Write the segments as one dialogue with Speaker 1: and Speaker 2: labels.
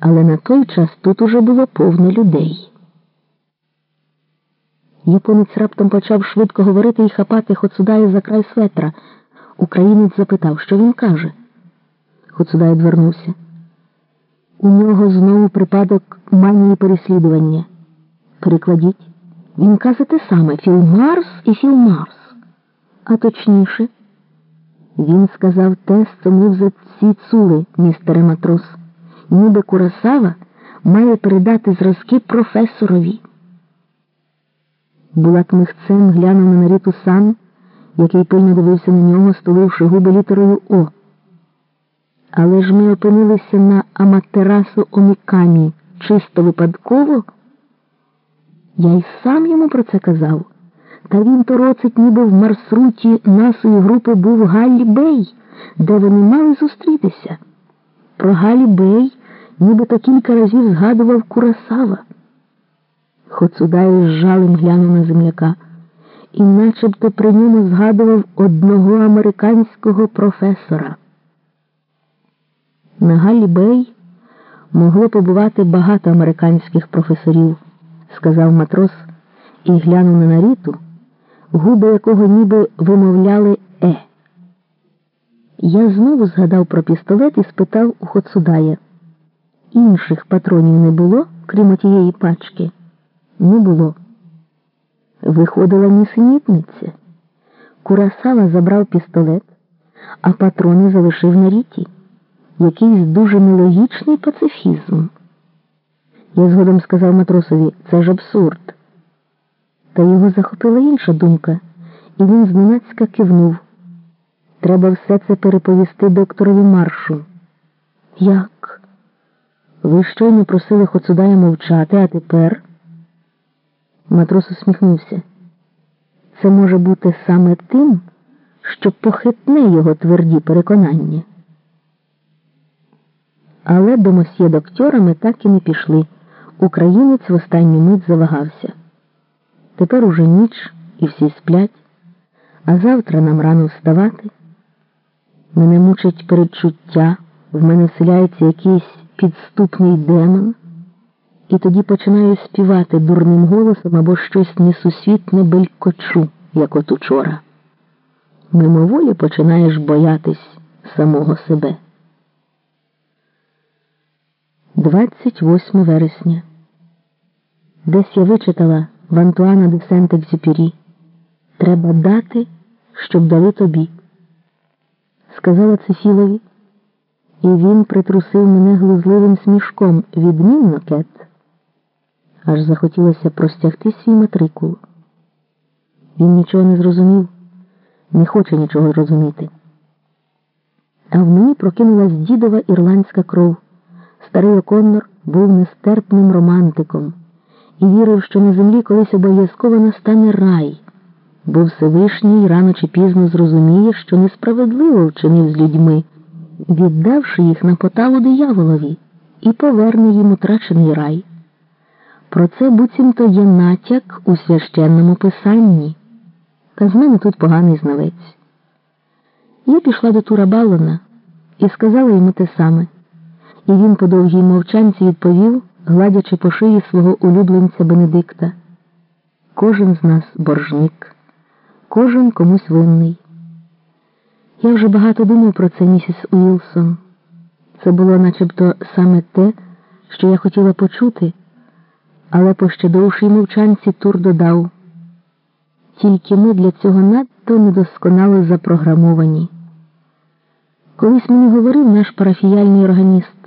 Speaker 1: але на той час тут уже було повно людей. Японець раптом почав швидко говорити і хапати Хоцудая за край светра. Українець запитав, що він каже. Хоцудай відвернувся. У нього знову припадок манії переслідування. Перекладіть. Він каже те саме Філмарс і Філмарс. А точніше, він сказав те, що ми вже ці цули, містере матрос. Ніби Курасава має передати зразки професорові. Булат михцем глянув на наріту сан, який пильно дивився на нього, стуливши губи літерою О. Але ж ми опинилися на Аматерасу Омікамі чисто випадково. Я й сам йому про це казав. Та він торочить, ніби в маршруті нашої групи був Галлі Бей, де вони мали зустрітися. Про Галі Бей нібито кілька разів згадував Курасава. Хоцудай з жалем глянув на земляка і начебто при ньому згадував одного американського професора. На Галі Бей могло побувати багато американських професорів, сказав матрос і глянув на наріту, губи якого ніби вимовляли Е. Я знову згадав про пістолет і спитав у Хоцудая. Інших патронів не було, крім тієї пачки? Не було. Виходила нісенітниця. Курасава забрав пістолет, а патрони залишив на ріті. Якийсь дуже нелогічний пацифізм. Я згодом сказав матросові, це ж абсурд. Та його захопила інша думка, і він зненацька кивнув. Треба все це переповісти докторові маршу. Як? Ви щойно просили Хоцудая мовчати, а тепер. Матрос усміхнувся. Це може бути саме тим, що похитне його тверді переконання. Але до мосьє доктора ми так і не пішли. Українець в останню мить завагався. Тепер уже ніч і всі сплять, а завтра нам рано вставати. Мене мучить передчуття, в мене вселяється якийсь підступний демон, і тоді починаю співати дурним голосом або щось несусвітне белькочу, як от учора. Мимоволі починаєш боятись самого себе. 28 вересня. Десь я вичитала в Антуана де Сент-Екзюпері Треба дати, щоб дали тобі. Сказала Цефілові, і він притрусив мене глузливим смішком відмінно кет. Аж захотілося простягти свій матрикул. Він нічого не зрозумів, не хоче нічого розуміти. А в мені прокинулась дідова ірландська кров. Старий Оконнор був нестерпним романтиком і вірив, що на землі колись обов'язково настане рай, бо Всевишній рано чи пізно зрозуміє, що несправедливо вчинив з людьми, віддавши їх на поталу дияволові, і поверне їм утрачений рай. Про це буцімто є натяк у священному писанні. Та з мене тут поганий знавець. Я пішла до Тура Баллона і сказала йому те саме. І він по довгій мовчанці відповів, гладячи по шиї свого улюбленця Бенедикта. Кожен з нас боржник, кожен комусь винний. Я вже багато думав про це, місіс Уілсон. Це було начебто саме те, що я хотіла почути, але по ще довшій мовчанці Тур додав. Тільки ми для цього надто недосконало запрограмовані. Колись мені говорив наш парафіяльний органіст.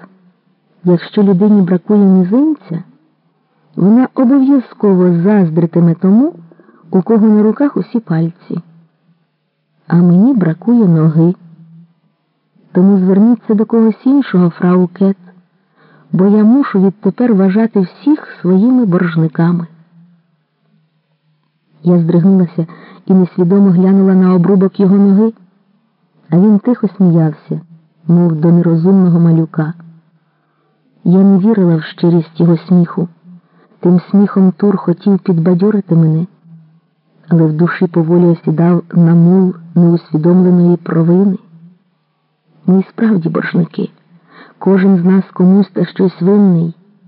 Speaker 1: Якщо людині бракує мізинця, вона обов'язково заздритиме тому, у кого на руках усі пальці. А мені бракує ноги. Тому зверніться до когось іншого, фрау Кет, бо я мушу відтепер вважати всіх своїми боржниками. Я здригнулася і несвідомо глянула на обрубок його ноги, а він тихо сміявся, мов до нерозумного малюка. Я не вірила в щирість його сміху. Тим сміхом Тур хотів підбадьорити мене, але в душі поволі осідав на мул неусвідомленої провини. Ми справді боржники, Кожен з нас комусь та щось винний.